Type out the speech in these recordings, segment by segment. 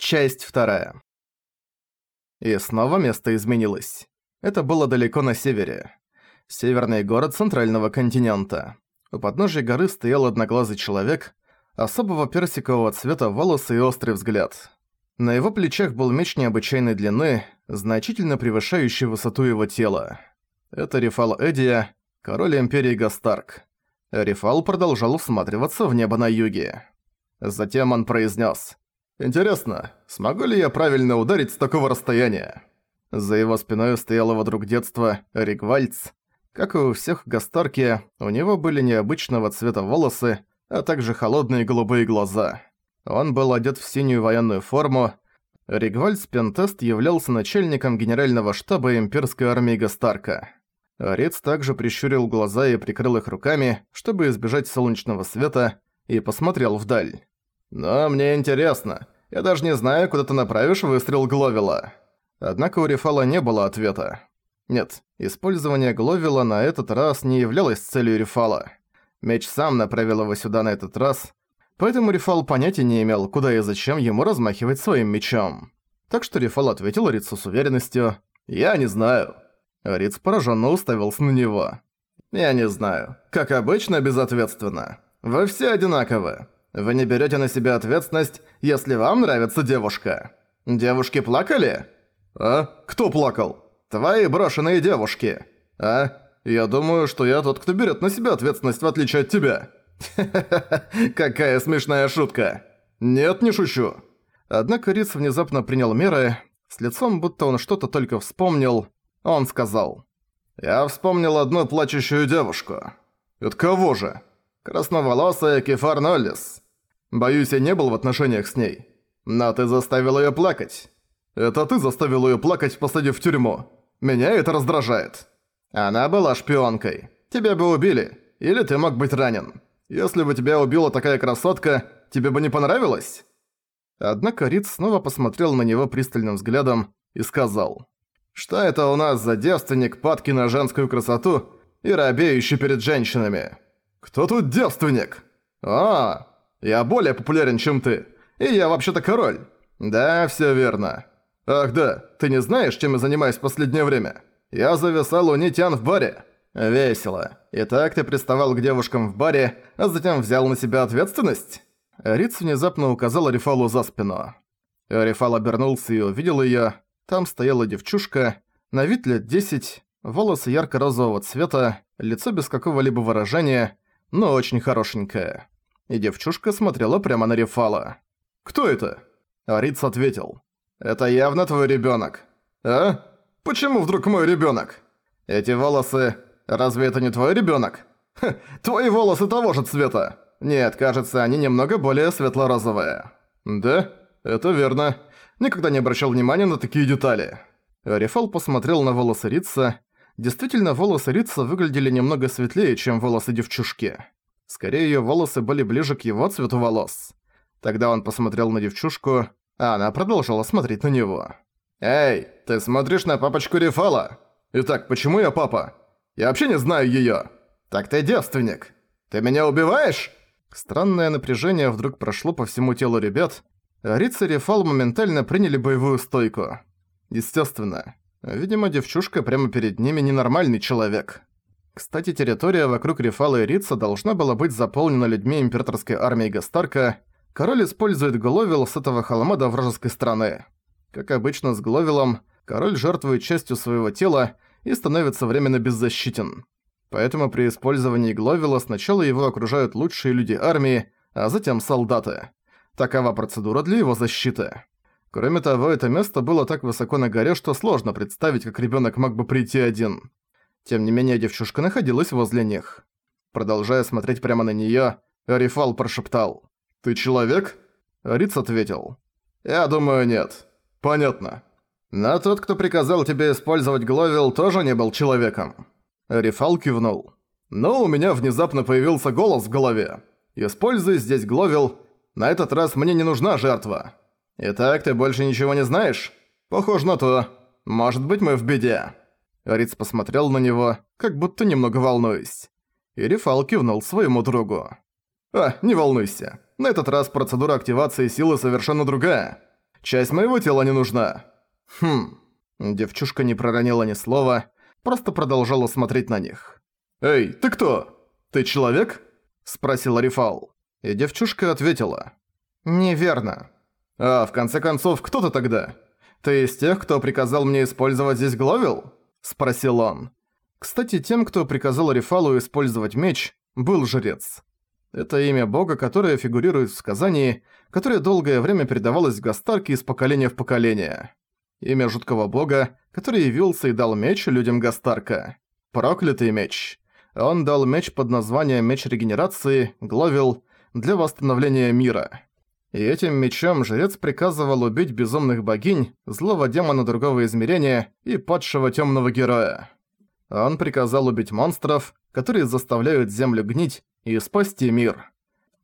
Часть вторая. И снова место изменилось. Это было далеко на севере. Северный город центрального континента. У подножия горы стоял одноглазый человек, особого персикового цвета волосы и острый взгляд. На его плечах был меч необычайной длины, значительно превышающий высоту его тела. Это Рефал Эдия, король Империи Гастарк. Рефал продолжал всматриваться в небо на юге. Затем он произнес: «Интересно, смогу ли я правильно ударить с такого расстояния?» За его спиной стоял его друг детства Рик Вальц. Как и у всех в у него были необычного цвета волосы, а также холодные голубые глаза. Он был одет в синюю военную форму. Ригвальц Пентест являлся начальником генерального штаба имперской армии Гастарка. Риц также прищурил глаза и прикрыл их руками, чтобы избежать солнечного света, и посмотрел вдаль. «Но мне интересно. Я даже не знаю, куда ты направишь выстрел Гловела». Однако у Рефала не было ответа. Нет, использование Гловела на этот раз не являлось целью Рефала. Меч сам направил его сюда на этот раз, поэтому Рефал понятия не имел, куда и зачем ему размахивать своим мечом. Так что Рефал ответил Рицу с уверенностью «Я не знаю». Риц пораженно уставился на него. «Я не знаю. Как обычно, безответственно. Вы все одинаковы. Вы не берете на себя ответственность, если вам нравится девушка. Девушки плакали? А? Кто плакал? Твои брошенные девушки. А? Я думаю, что я тот, кто берет на себя ответственность, в отличие от тебя. Какая смешная шутка. Нет, не шучу. Однако Риц внезапно принял меры, с лицом будто он что-то только вспомнил. Он сказал. «Я вспомнил одну плачущую девушку». «Это кого же?» «Красноволосая Кефар Ноллис. Боюсь, я не был в отношениях с ней. Но ты заставил её плакать. Это ты заставил её плакать, посадив в тюрьму. Меня это раздражает. Она была шпионкой. Тебя бы убили. Или ты мог быть ранен. Если бы тебя убила такая красотка, тебе бы не понравилось?» Однако Рид снова посмотрел на него пристальным взглядом и сказал. «Что это у нас за девственник, падки на женскую красоту и робеющий перед женщинами?» «Кто тут девственник?» «А, я более популярен, чем ты. И я вообще-то король. Да, все верно. Ах да, ты не знаешь, чем я занимаюсь в последнее время? Я зависал у Нитян в баре. Весело. Итак, ты приставал к девушкам в баре, а затем взял на себя ответственность? Риц внезапно указал Арифалу за спину. Арифал обернулся и увидел её. Там стояла девчушка, на вид лет 10, волосы ярко-розового цвета, лицо без какого-либо выражения, но очень хорошенькое и девчушка смотрела прямо на Рефала. «Кто это?» Ариц ответил. «Это явно твой ребёнок». «А? Почему вдруг мой ребёнок?» «Эти волосы... Разве это не твой ребёнок?» «Ха, твои волосы того же цвета!» «Нет, кажется, они немного более светло-розовые». «Да, это верно. Никогда не обращал внимания на такие детали». Рефал посмотрел на волосы Рица. Действительно, волосы Рица выглядели немного светлее, чем волосы девчушки. Скорее, её волосы были ближе к его цвету волос. Тогда он посмотрел на девчушку, а она продолжила смотреть на него. «Эй, ты смотришь на папочку Рефала? Итак, почему я папа? Я вообще не знаю её. Так ты девственник. Ты меня убиваешь?» Странное напряжение вдруг прошло по всему телу ребят, Риц и Рефал моментально приняли боевую стойку. Естественно. Видимо, девчушка прямо перед ними ненормальный человек. Кстати, территория вокруг Рефала и Рица должна была быть заполнена людьми императорской армии Гастарка. Король использует Гловил с этого холма до вражеской страны. Как обычно с Гловилом, король жертвует частью своего тела и становится временно беззащитен. Поэтому при использовании Гловила сначала его окружают лучшие люди армии, а затем солдаты. Такова процедура для его защиты. Кроме того, это место было так высоко на горе, что сложно представить, как ребенок мог бы прийти один. Тем не менее, девчушка находилась возле них. Продолжая смотреть прямо на неё, Рифал прошептал. «Ты человек?» Риц ответил. «Я думаю, нет. Понятно. Но тот, кто приказал тебе использовать Гловил, тоже не был человеком». Рифал кивнул. «Но у меня внезапно появился голос в голове. Используй здесь Гловил. На этот раз мне не нужна жертва. Итак, ты больше ничего не знаешь? Похоже на то. Может быть, мы в беде». Риц посмотрел на него, как будто немного волнуясь. И Рифал кивнул своему другу. «А, не волнуйся. На этот раз процедура активации силы совершенно другая. Часть моего тела не нужна». «Хм». Девчушка не проронила ни слова, просто продолжала смотреть на них. «Эй, ты кто? Ты человек?» – спросил Рифал. И девчушка ответила. «Неверно». «А, в конце концов, кто ты тогда? Ты из тех, кто приказал мне использовать здесь Гловил?» – спросил он. Кстати, тем, кто приказал Рифалу использовать меч, был жрец. Это имя бога, которое фигурирует в сказании, которое долгое время передавалось Гастарке из поколения в поколение. Имя жуткого бога, который явился и дал меч людям Гастарка. Проклятый меч. Он дал меч под названием Меч Регенерации, Гловил, для восстановления мира. И этим мечом жрец приказывал убить безумных богинь, злого демона другого измерения и падшего темного героя. Он приказал убить монстров, которые заставляют землю гнить, и спасти мир.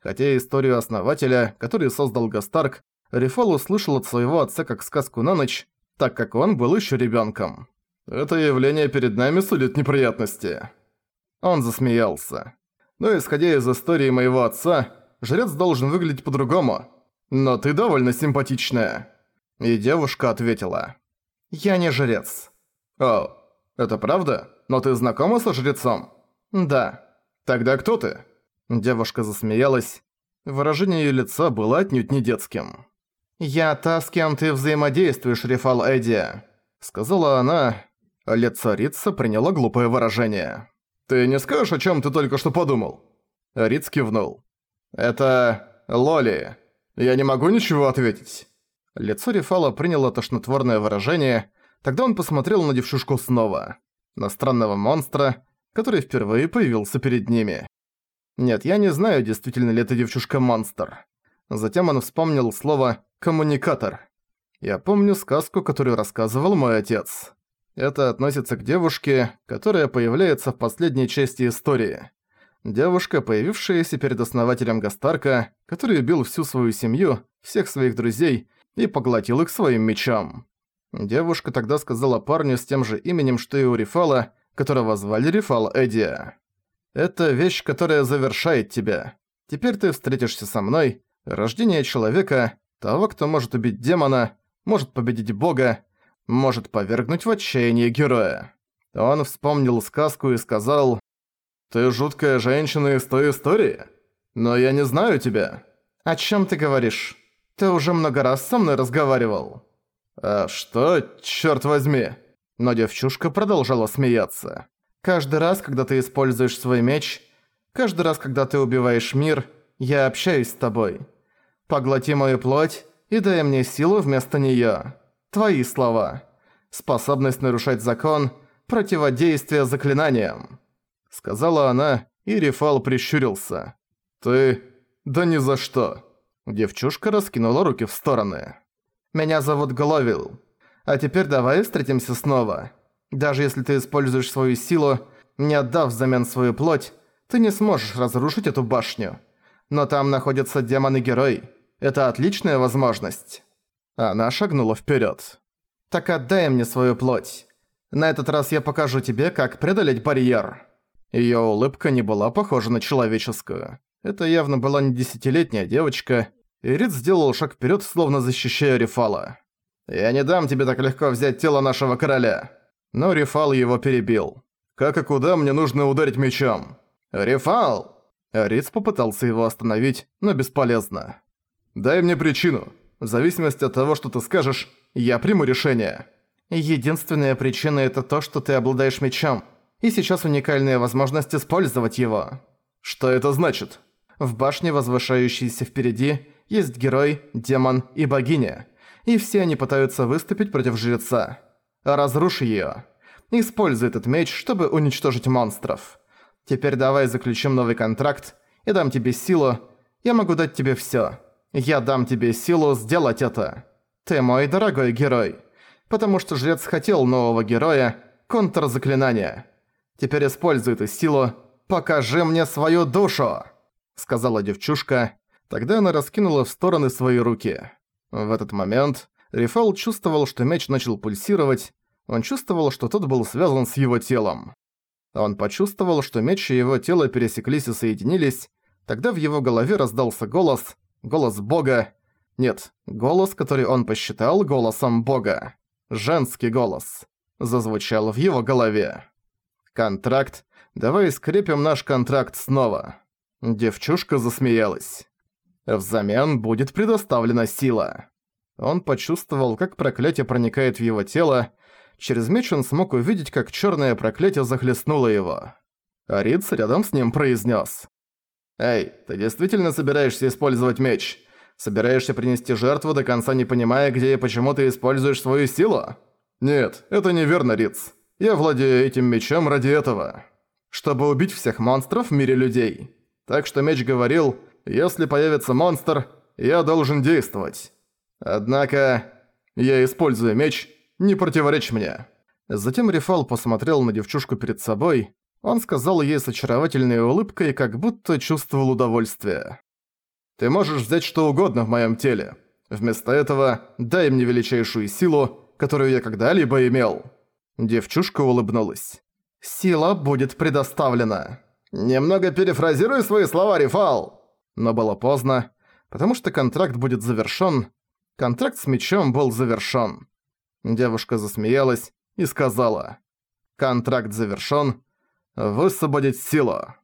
Хотя историю основателя, который создал Гастарк, Рифал услышал от своего отца как сказку на ночь, так как он был еще ребенком. «Это явление перед нами сулит неприятности». Он засмеялся. Но исходя из истории моего отца, жрец должен выглядеть по-другому. Но ты довольно симпатичная». И девушка ответила. «Я не жрец». «О, это правда? Но ты знакома со жрецом?» «Да». «Тогда кто ты?» Девушка засмеялась. Выражение её лица было отнюдь не детским. «Я та, с кем ты взаимодействуешь, Рефал Эдди», — сказала она. Лицо Рица приняло глупое выражение. «Ты не скажешь, о чём ты только что подумал?» Риц кивнул. «Это... Лоли. Я не могу ничего ответить». Лицо Рефала приняло тошнотворное выражение, тогда он посмотрел на девчушку снова. На странного монстра, который впервые появился перед ними. Нет, я не знаю, действительно ли эта девчушка монстр. Затем он вспомнил слово «коммуникатор». Я помню сказку, которую рассказывал мой отец. Это относится к девушке, которая появляется в последней части истории. Девушка, появившаяся перед основателем Гастарка, который убил всю свою семью, всех своих друзей и поглотил их своим мечом. Девушка тогда сказала парню с тем же именем, что и у Рифала, которого звали Рифал Эдия. «Это вещь, которая завершает тебя. Теперь ты встретишься со мной. Рождение человека, того, кто может убить демона, может победить бога, может повергнуть в отчаяние героя». Он вспомнил сказку и сказал, «Ты жуткая женщина из той истории? Но я не знаю тебя». «О чем ты говоришь? Ты уже много раз со мной разговаривал». «А что, черт возьми?» Но девчушка продолжала смеяться. «Каждый раз, когда ты используешь свой меч, каждый раз, когда ты убиваешь мир, я общаюсь с тобой. Поглоти мою плоть и дай мне силу вместо неё. Твои слова. Способность нарушать закон, противодействие заклинаниям». Сказала она, и Рефал прищурился. «Ты... да ни за что». Девчушка раскинула руки в стороны. «Меня зовут Гловил. А теперь давай встретимся снова. Даже если ты используешь свою силу, не отдав взамен свою плоть, ты не сможешь разрушить эту башню. Но там находится демон-герой. Это отличная возможность». Она шагнула вперед. «Так отдай мне свою плоть. На этот раз я покажу тебе, как преодолеть барьер». Её улыбка не была похожа на человеческую. Это явно была не десятилетняя девочка, и Рид сделал шаг вперед, словно защищая Рефала. «Я не дам тебе так легко взять тело нашего короля». Но Рефал его перебил. «Как и куда мне нужно ударить мечом?» «Рефал!» Риц попытался его остановить, но бесполезно. «Дай мне причину. В зависимости от того, что ты скажешь, я приму решение». «Единственная причина – это то, что ты обладаешь мечом, и сейчас уникальная возможность использовать его». «Что это значит?» В башне, возвышающейся впереди, есть герой, демон и богиня и все они пытаются выступить против жреца. Разруши её. Используй этот меч, чтобы уничтожить монстров. Теперь давай заключим новый контракт. Я дам тебе силу. Я могу дать тебе всё. Я дам тебе силу сделать это. Ты мой дорогой герой. Потому что жрец хотел нового героя, контрзаклинания. Теперь используй эту силу. Покажи мне свою душу!» Сказала девчушка. Тогда она раскинула в стороны свои руки. В этот момент Рифал чувствовал, что меч начал пульсировать, он чувствовал, что тот был связан с его телом. Он почувствовал, что меч и его тело пересеклись и соединились, тогда в его голове раздался голос, голос Бога. Нет, голос, который он посчитал голосом бога. Женский голос. Зазвучал в его голове. «Контракт. Давай скрепим наш контракт снова». Девчушка засмеялась. Взамен будет предоставлена сила. Он почувствовал, как проклятие проникает в его тело. Через меч он смог увидеть, как черное проклятие захлестнуло его. А рядом с ним произнес: «Эй, ты действительно собираешься использовать меч? Собираешься принести жертву, до конца не понимая, где и почему ты используешь свою силу?» «Нет, это неверно, Риц. Я владею этим мечом ради этого. Чтобы убить всех монстров в мире людей. Так что меч говорил, если появится монстр, я должен действовать. Однако, я использую меч, не противоречь мне». Затем Рефал посмотрел на девчушку перед собой. Он сказал ей с очаровательной улыбкой, как будто чувствовал удовольствие. «Ты можешь взять что угодно в моем теле. Вместо этого дай мне величайшую силу, которую я когда-либо имел». Девчушка улыбнулась. «Сила будет предоставлена». «Немного перефразируй свои слова, Рефал!» Но было поздно, потому что контракт будет завершён. Контракт с мечом был завершён. Девушка засмеялась и сказала. «Контракт завершён. Высвободить силу».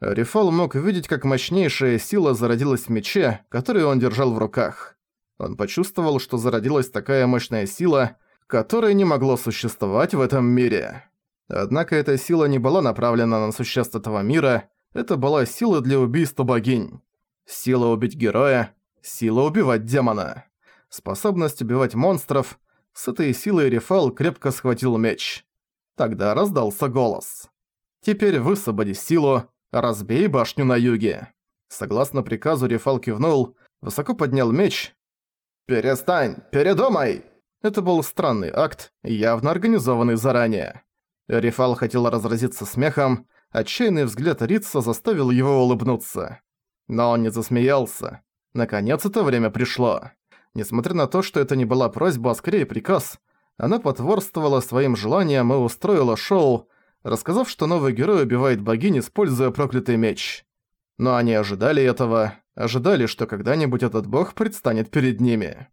Рефал мог видеть, как мощнейшая сила зародилась в мече, который он держал в руках. Он почувствовал, что зародилась такая мощная сила, которая не могло существовать в этом мире. Однако эта сила не была направлена на существ этого мира, это была сила для убийства богинь. Сила убить героя, сила убивать демона. Способность убивать монстров. С этой силой Рефал крепко схватил меч. Тогда раздался голос. «Теперь высвободи силу, разбей башню на юге». Согласно приказу Рефал кивнул, высоко поднял меч. «Перестань! Передумай!» Это был странный акт, явно организованный заранее. Рефал хотел разразиться смехом, отчаянный взгляд Рица заставил его улыбнуться. Но он не засмеялся. Наконец это время пришло. Несмотря на то, что это не была просьба, а скорее приказ, она потворствовала своим желаниям и устроила шоу, рассказав, что новый герой убивает богинь, используя проклятый меч. Но они ожидали этого, ожидали, что когда-нибудь этот бог предстанет перед ними.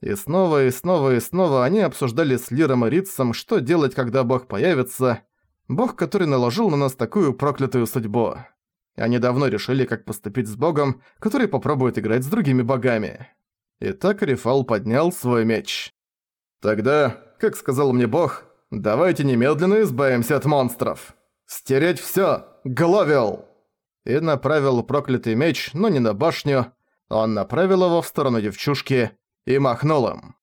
И снова, и снова, и снова они обсуждали с Лиром и Ритсом, что делать, когда бог появится, бог, который наложил на нас такую проклятую судьбу. Они давно решили, как поступить с богом, который попробует играть с другими богами. Итак, Рефал поднял свой меч. «Тогда, как сказал мне бог, давайте немедленно избавимся от монстров. Стереть всё! Гловил!» И направил проклятый меч, но не на башню. Он направил его в сторону девчушки и махнул им.